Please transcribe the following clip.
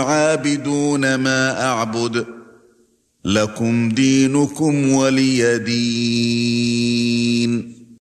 عابدون ما أعبد لكم دينكم ولي دين.